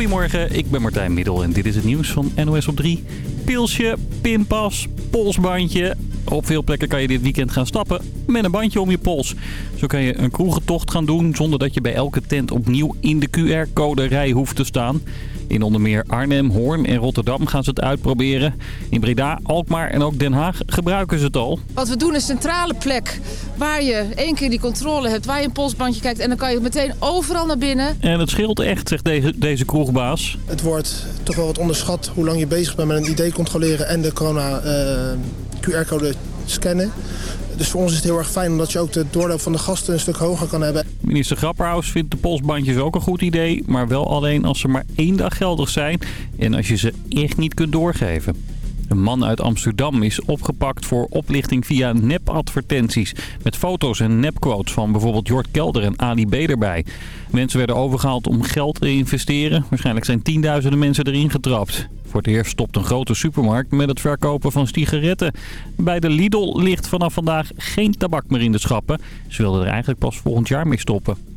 Goedemorgen, ik ben Martijn Middel en dit is het nieuws van NOS op 3. Pilsje, pinpas, polsbandje. Op veel plekken kan je dit weekend gaan stappen met een bandje om je pols. Zo kan je een kroegentocht gaan doen zonder dat je bij elke tent opnieuw in de QR-code rij hoeft te staan. In onder meer Arnhem, Hoorn en Rotterdam gaan ze het uitproberen. In Breda, Alkmaar en ook Den Haag gebruiken ze het al. Wat we doen is een centrale plek waar je één keer die controle hebt, waar je een polsbandje kijkt en dan kan je meteen overal naar binnen. En het scheelt echt, zegt deze, deze kroegbaas. Het wordt toch wel wat onderschat hoe lang je bezig bent met een ID controleren en de corona eh, QR-code scannen. Dus voor ons is het heel erg fijn omdat je ook de doorloop van de gasten een stuk hoger kan hebben. Minister Grapperhaus vindt de polsbandjes ook een goed idee, maar wel alleen als ze maar één dag geldig zijn en als je ze echt niet kunt doorgeven. Een man uit Amsterdam is opgepakt voor oplichting via nepadvertenties. Met foto's en nepquotes van bijvoorbeeld Jort Kelder en Ali B erbij. Mensen werden overgehaald om geld te investeren. Waarschijnlijk zijn tienduizenden mensen erin getrapt. Voor het eerst stopt een grote supermarkt met het verkopen van sigaretten. Bij de Lidl ligt vanaf vandaag geen tabak meer in de schappen. Ze wilden er eigenlijk pas volgend jaar mee stoppen.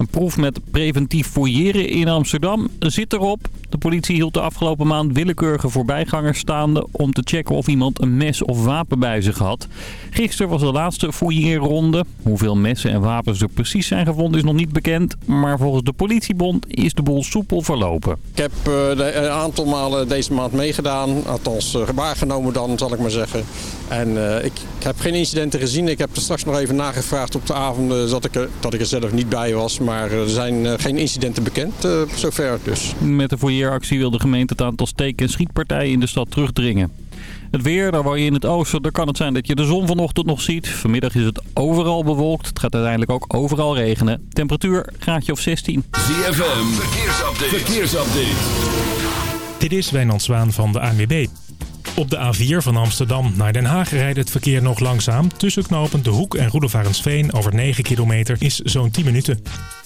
Een proef met preventief fouilleren in Amsterdam zit erop. De politie hield de afgelopen maand willekeurige voorbijgangers staande... om te checken of iemand een mes of wapen bij zich had. Gisteren was de laatste fouilleerronde. Hoeveel messen en wapens er precies zijn gevonden is nog niet bekend. Maar volgens de politiebond is de boel soepel verlopen. Ik heb uh, een aantal malen deze maand meegedaan. Althans, uh, waargenomen dan, zal ik maar zeggen. En ik, heb geen incidenten gezien. Ik heb er straks nog even nagevraagd op de avonden dat ik dat ik er zelf niet bij was. Maar er zijn geen incidenten bekend, zover dus. Met de fouilleeractie wil de gemeente het aantal steek- en schietpartijen in de stad terugdringen. Het weer, daar waar je in het oosten, daar kan het zijn dat je de zon vanochtend nog ziet. Vanmiddag is het overal bewolkt. Het gaat uiteindelijk ook overal regenen. Temperatuur graadje of 16. ZFM, verkeersupdate. verkeersupdate. Dit is Wijnand Zwaan van de ANWB. Op de A4 van Amsterdam naar Den Haag rijdt het verkeer nog langzaam. Tussen knooppunt De Hoek en Roelofarensveen over 9 kilometer is zo'n 10 minuten.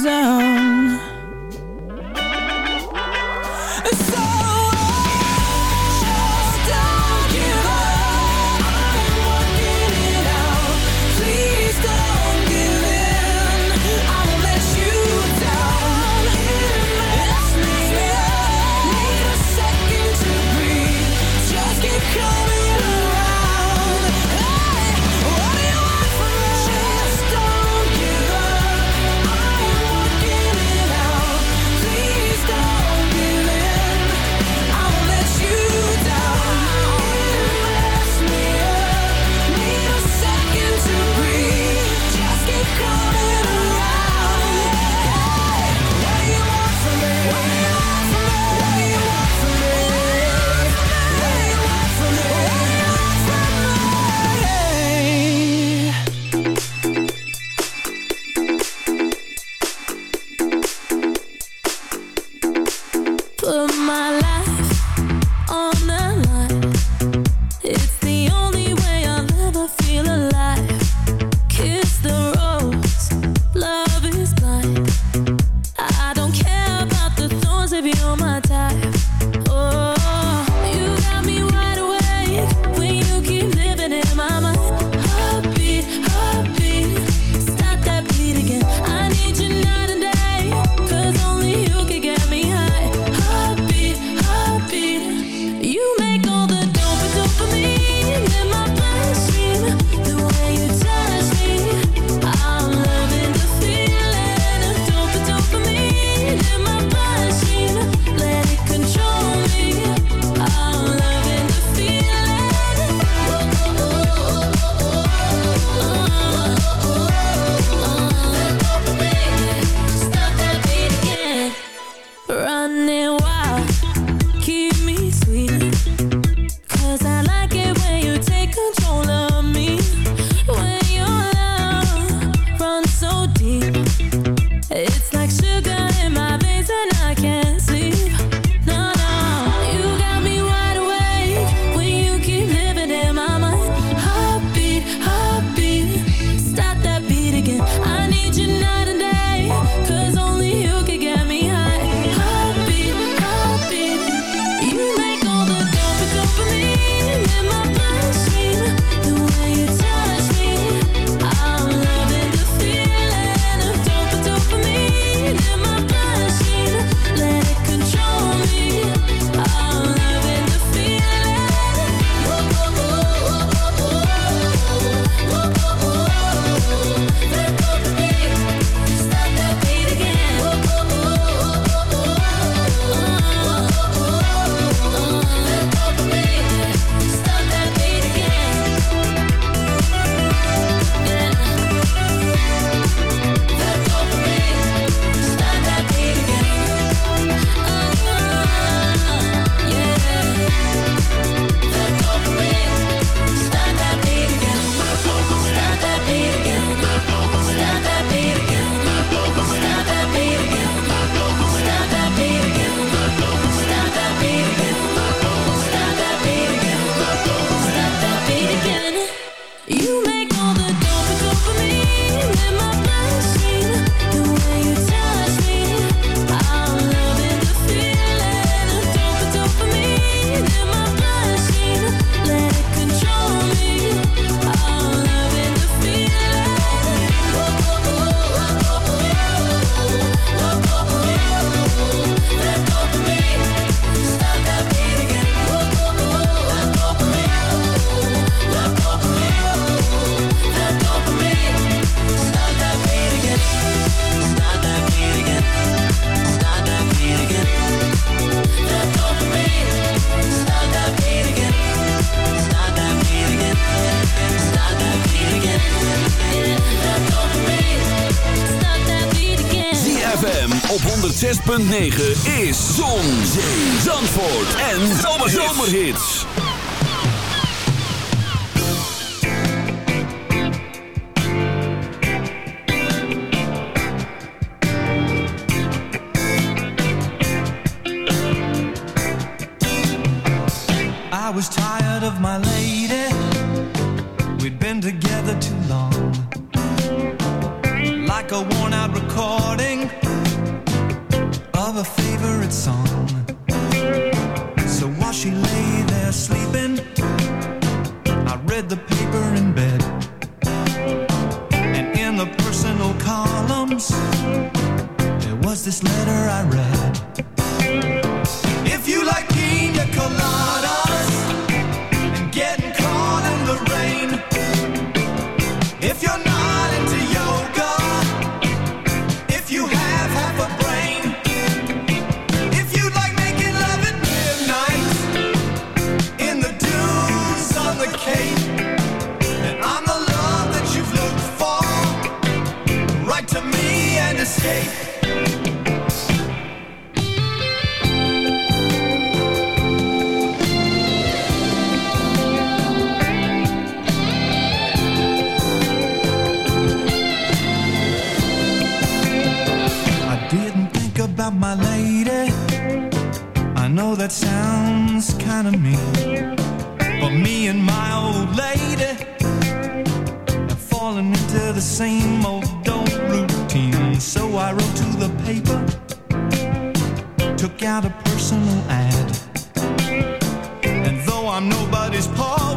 Down. 106.9 the same old old routine. So I wrote to the paper, took out a personal ad. And though I'm nobody's paw,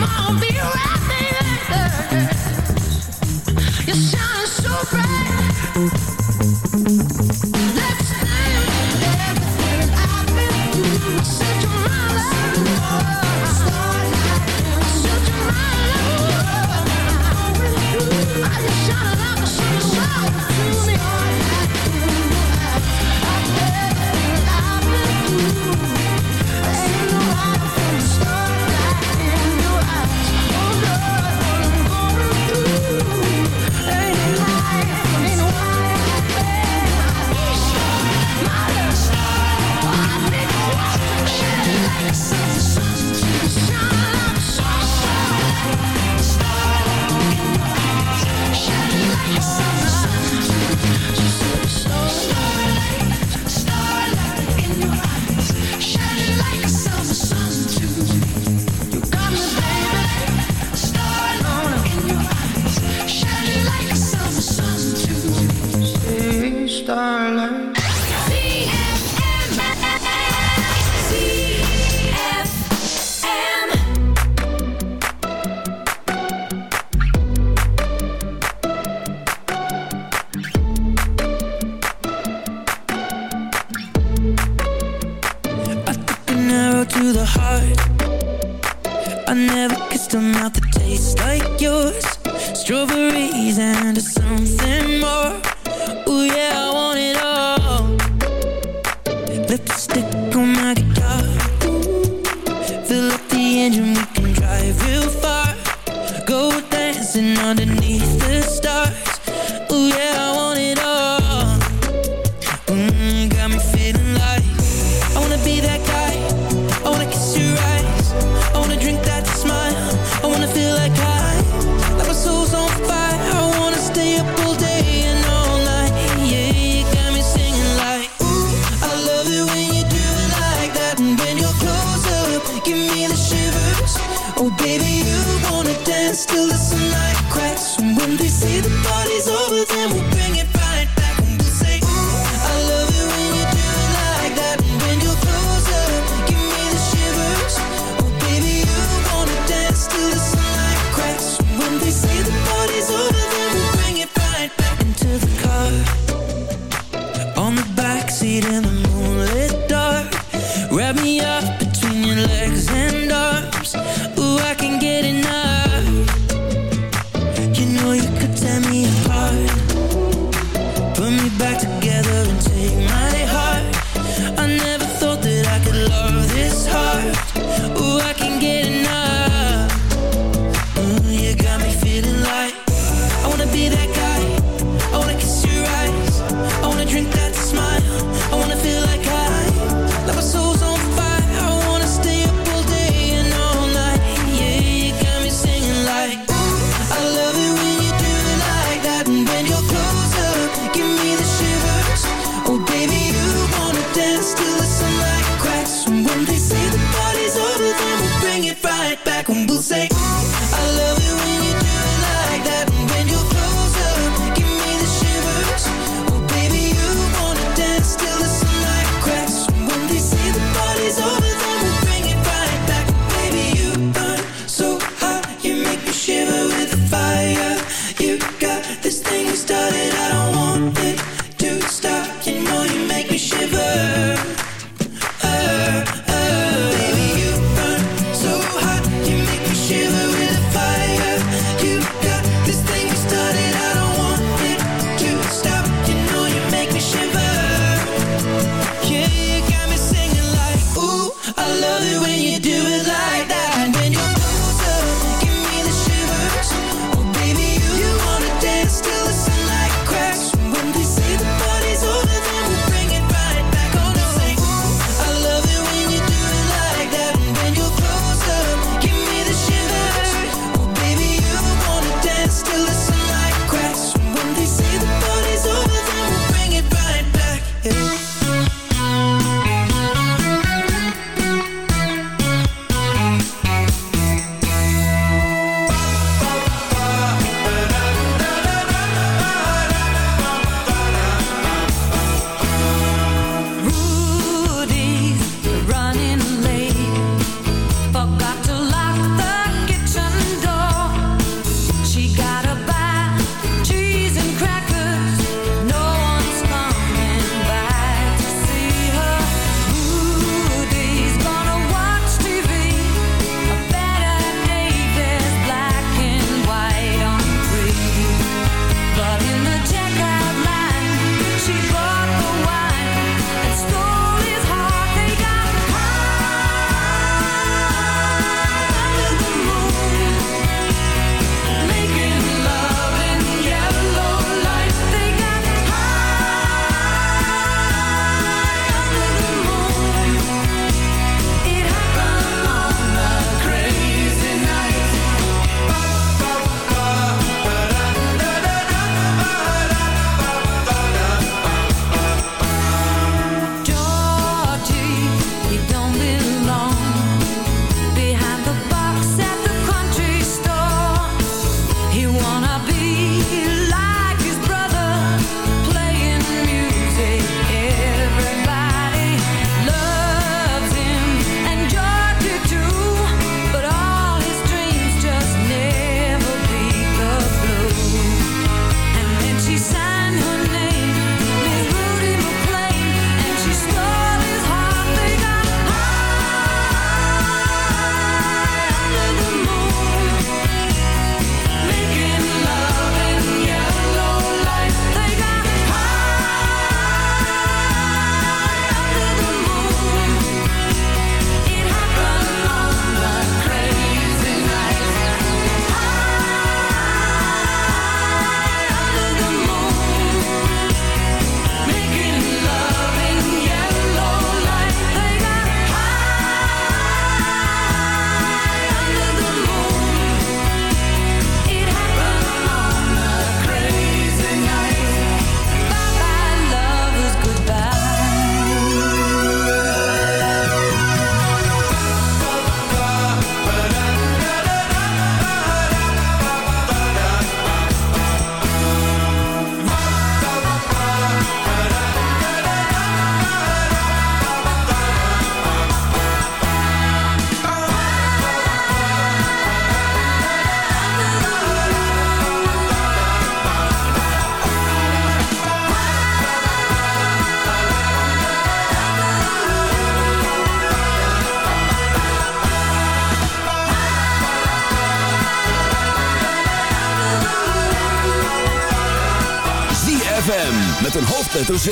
my view een hoofdletter Z.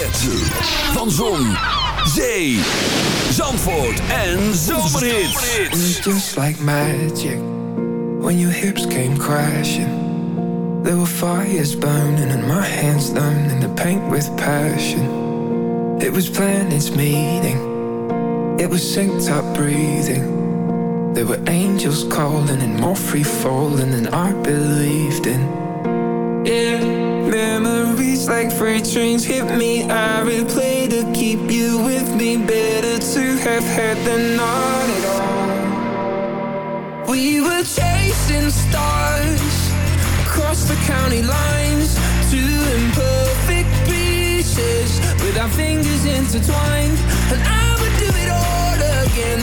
Van Zon, Zee, Zandvoort en Zomerhits. It was just like magic when your hips came crashing. There were fires burning and my hands learning to paint with passion. It was planets meeting, it was synced up breathing. There were angels calling and more free falling than I believed in. Yeah, memories like freight trains hit me. I replay to keep you with me. Better to have had than not at all. We were chasing stars across the county lines, imperfect pieces with our fingers intertwined. And I would do it all again,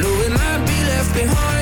knowing I'd be left behind.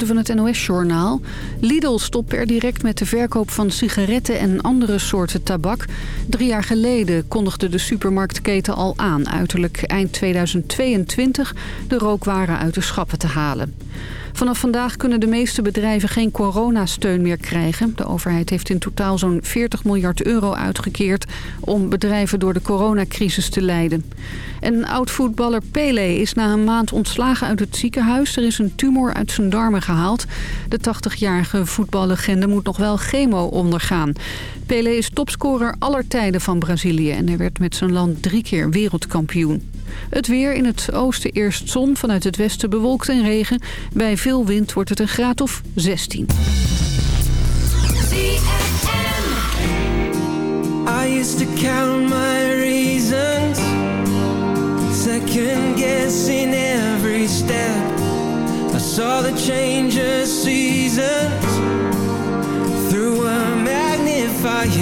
Van het NOS-journaal. Lidl stopt per direct met de verkoop van sigaretten en andere soorten tabak. Drie jaar geleden kondigde de supermarktketen al aan... uiterlijk eind 2022 de rookwaren uit de schappen te halen. Vanaf vandaag kunnen de meeste bedrijven geen coronasteun meer krijgen. De overheid heeft in totaal zo'n 40 miljard euro uitgekeerd... om bedrijven door de coronacrisis te leiden. En oud-voetballer Pele is na een maand ontslagen uit het ziekenhuis. Er is een tumor uit zijn darmen gehaald. De 80-jarige voetballegende moet nog wel chemo ondergaan. Pele is topscorer aller tijden van Brazilië... en hij werd met zijn land drie keer wereldkampioen. Het weer in het oosten eerst zon, vanuit het westen bewolkt en regen. Bij veel wind wordt het een graad of 16. I used to count my reasons. Second guessing every step. I saw the change of seasons. Through a magnifying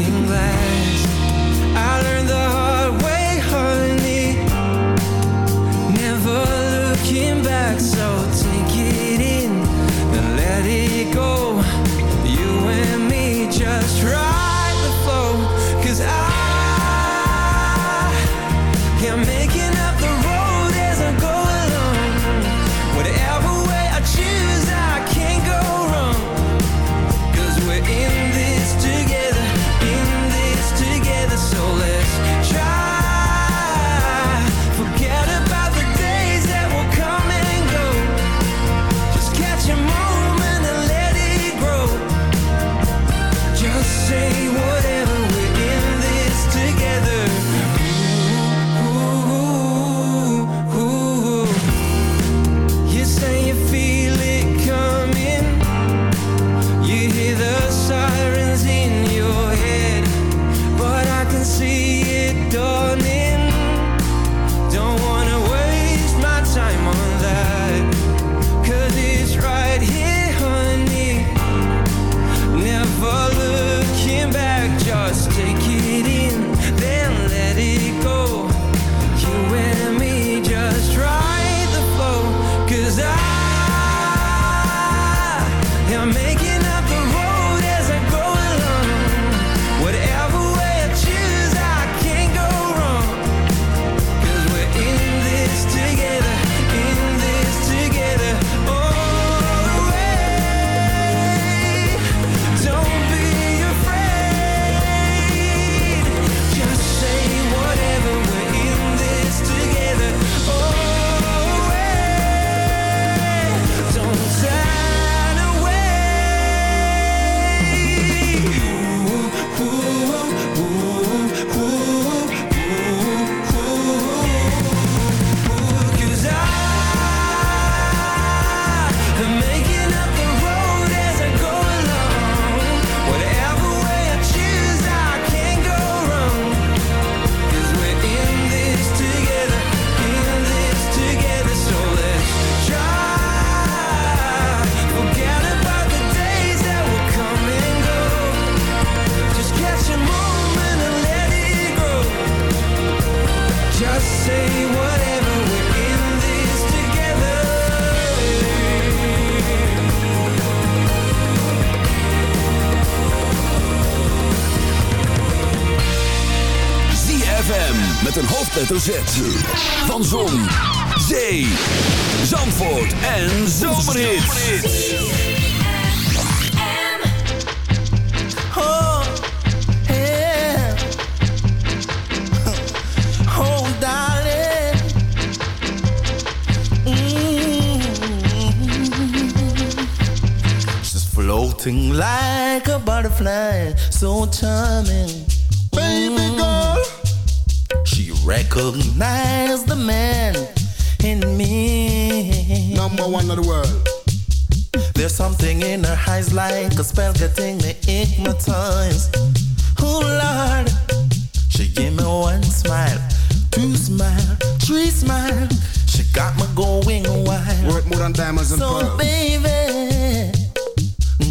two smile, three smile. She got me going wild. Worth more than diamonds and So pearls. baby,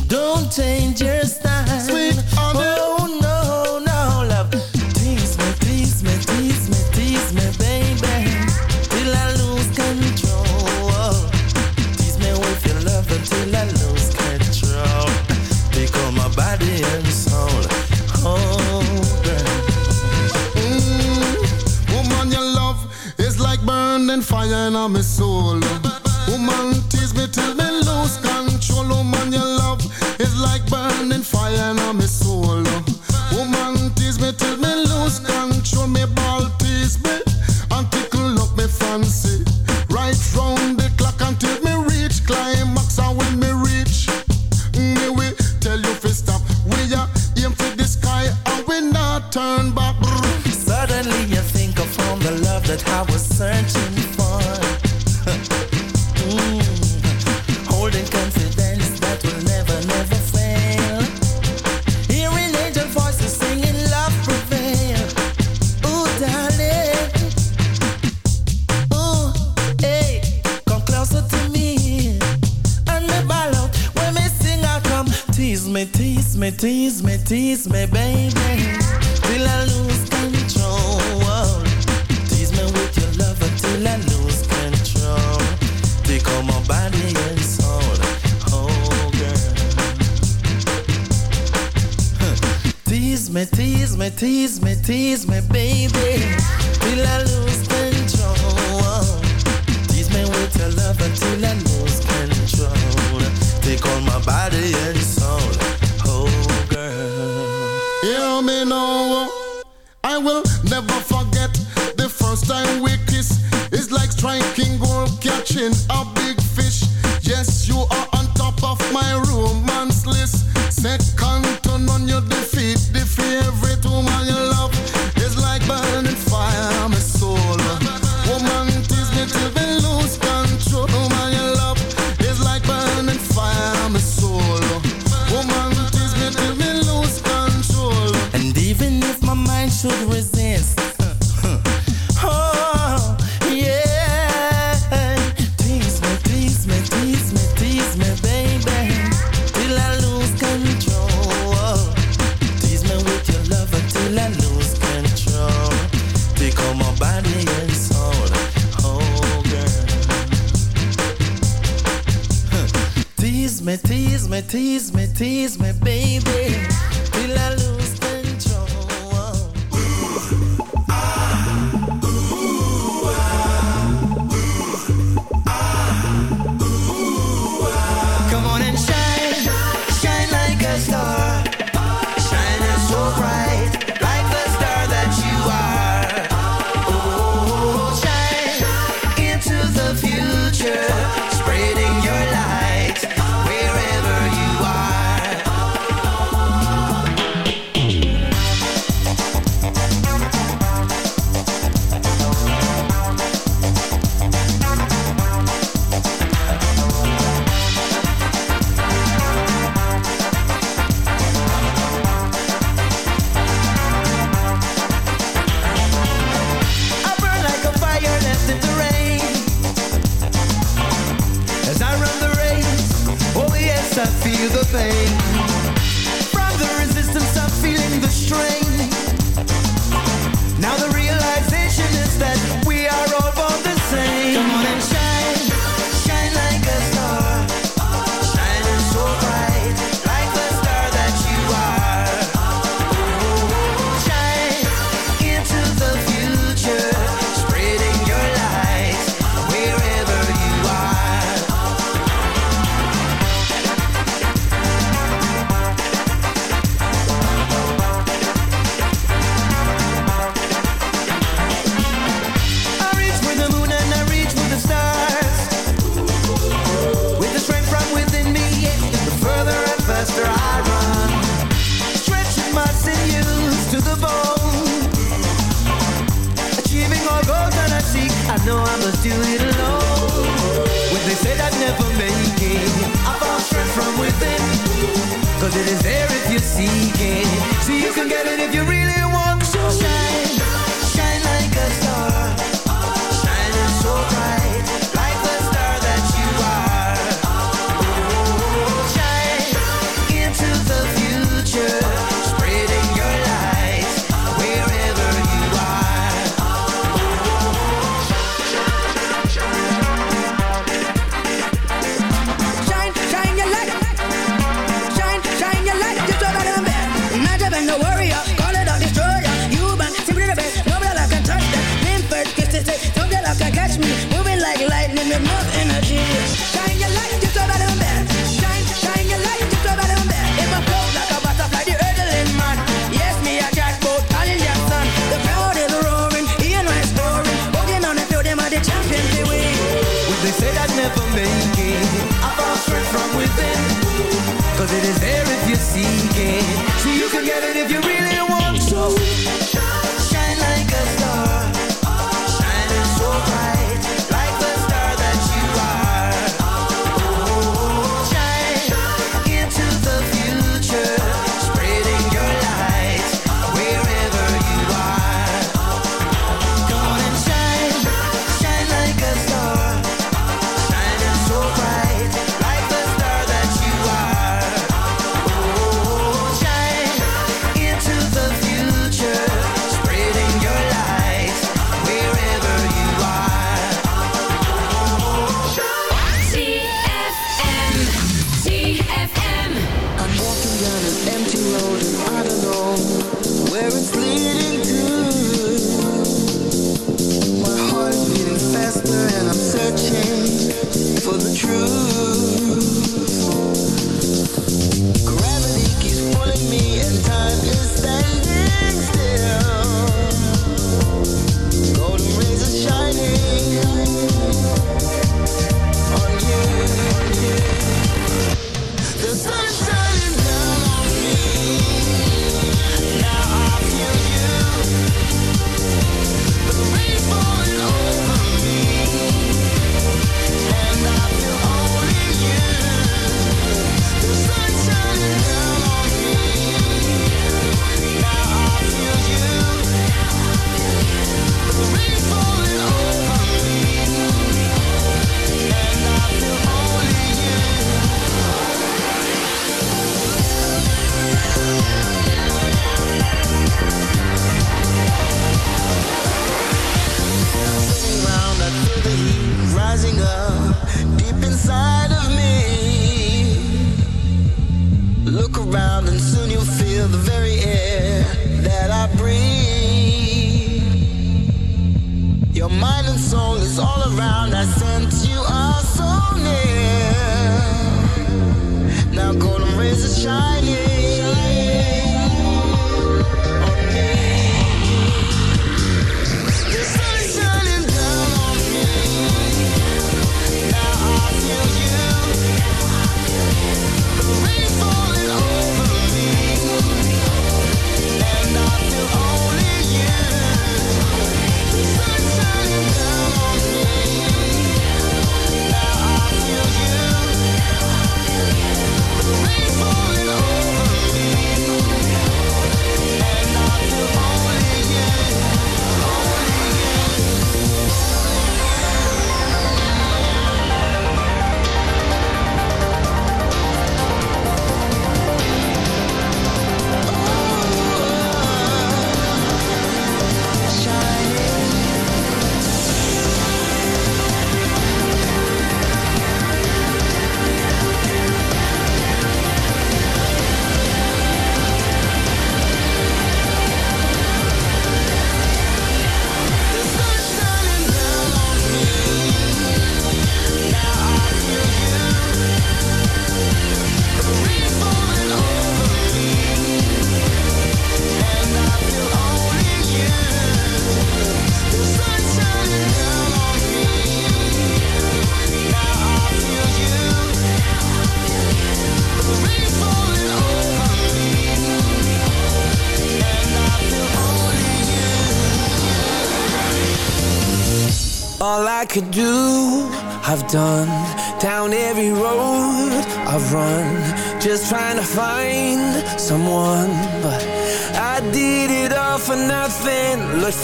don't change your style.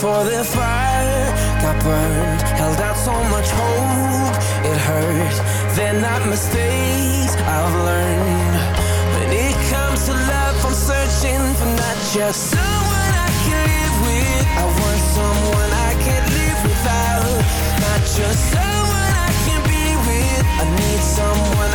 For the fire, got burned. Held out so much hope, it hurt. They're not mistakes I've learned. When it comes to love, I'm searching for not just someone I can live with. I want someone I can't live without. Not just someone I can be with. I need someone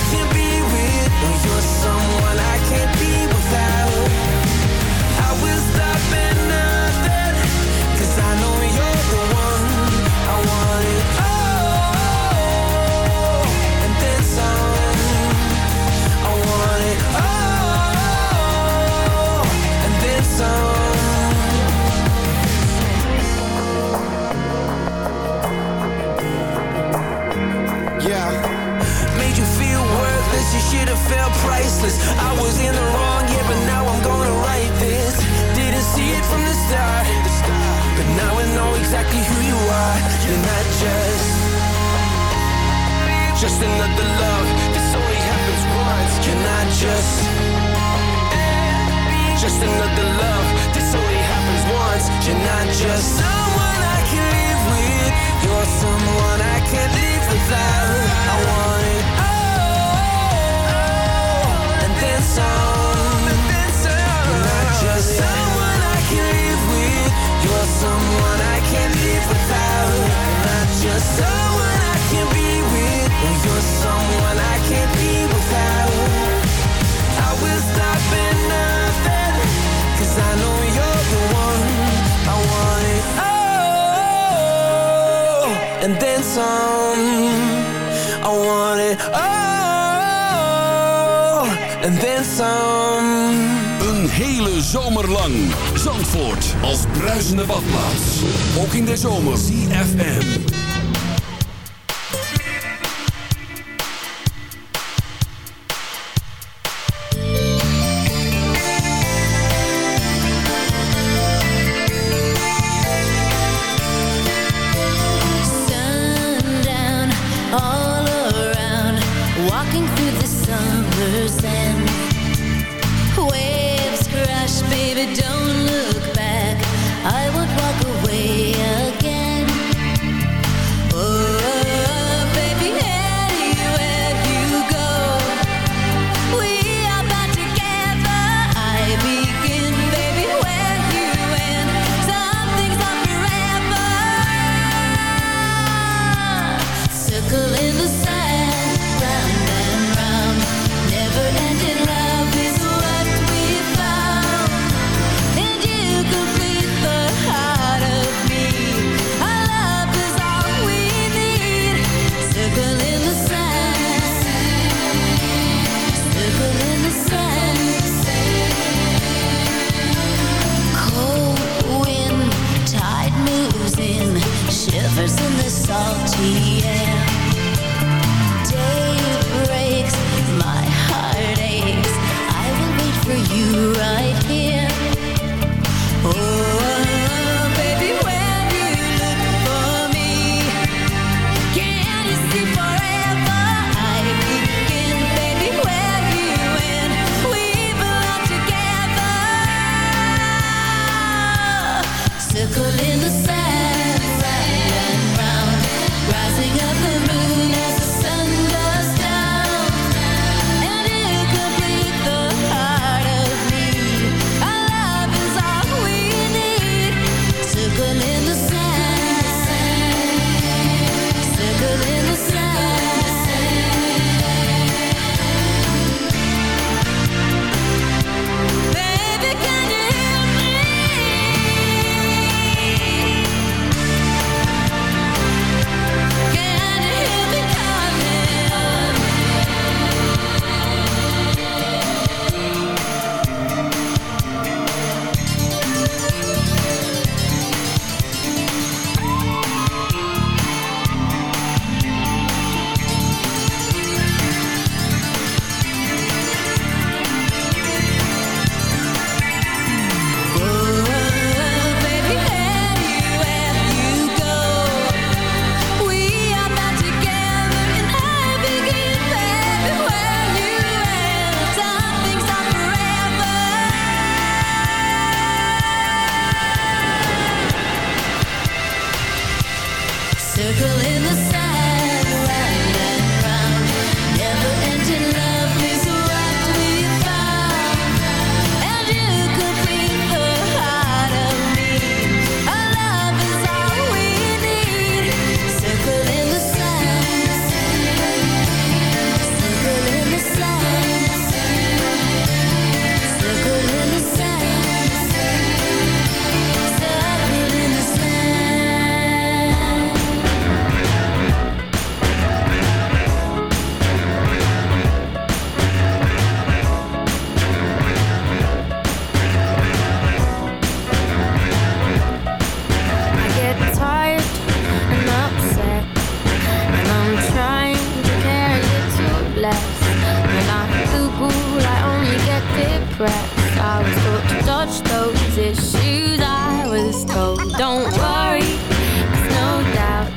Don't worry, there's no doubt.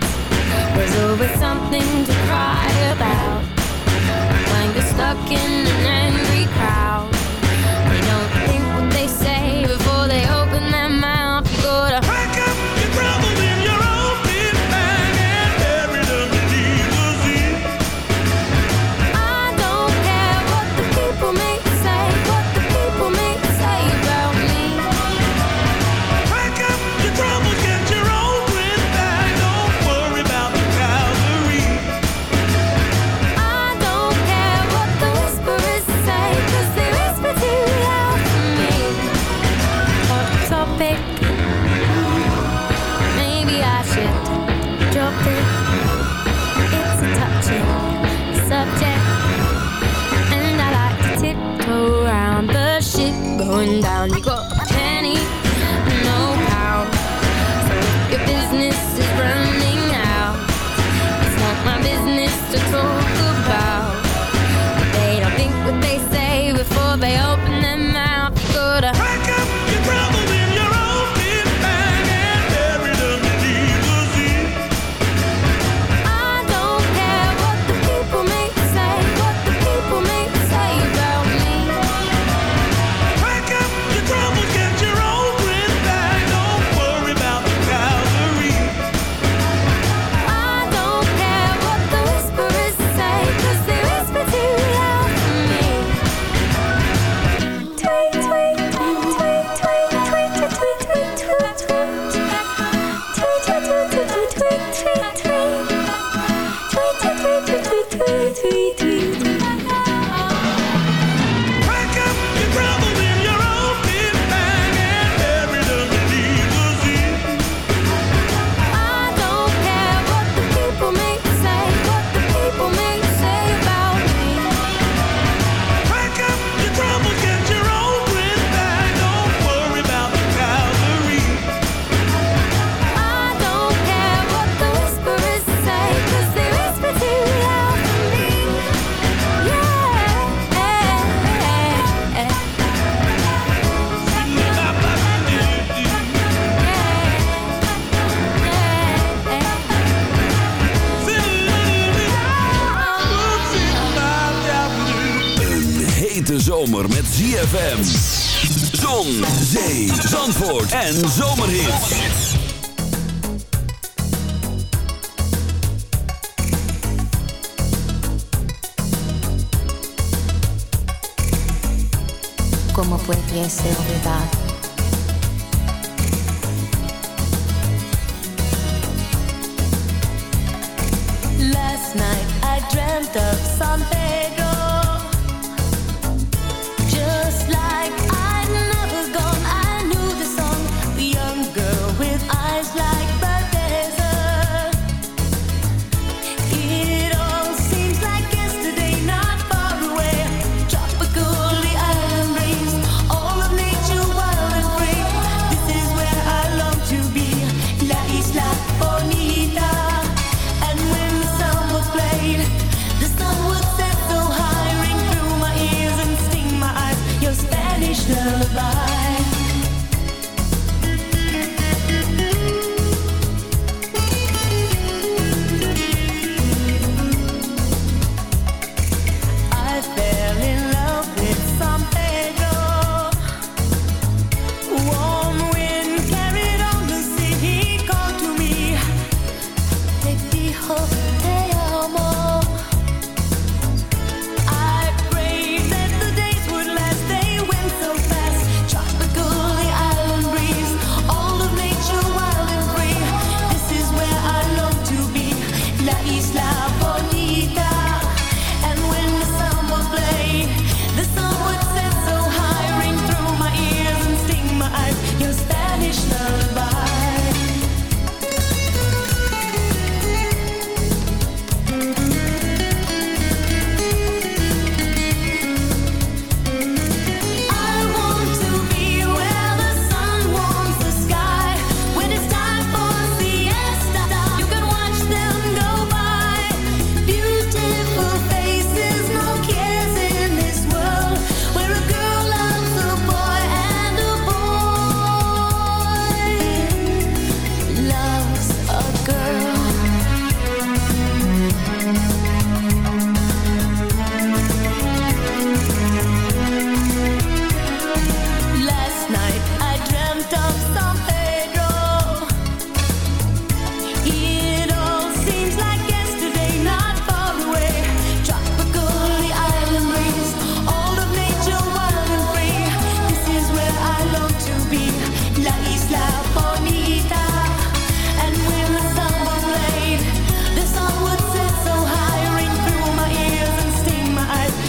There's always something to cry about. When you're stuck in an angry crowd.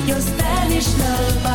your Spanish love.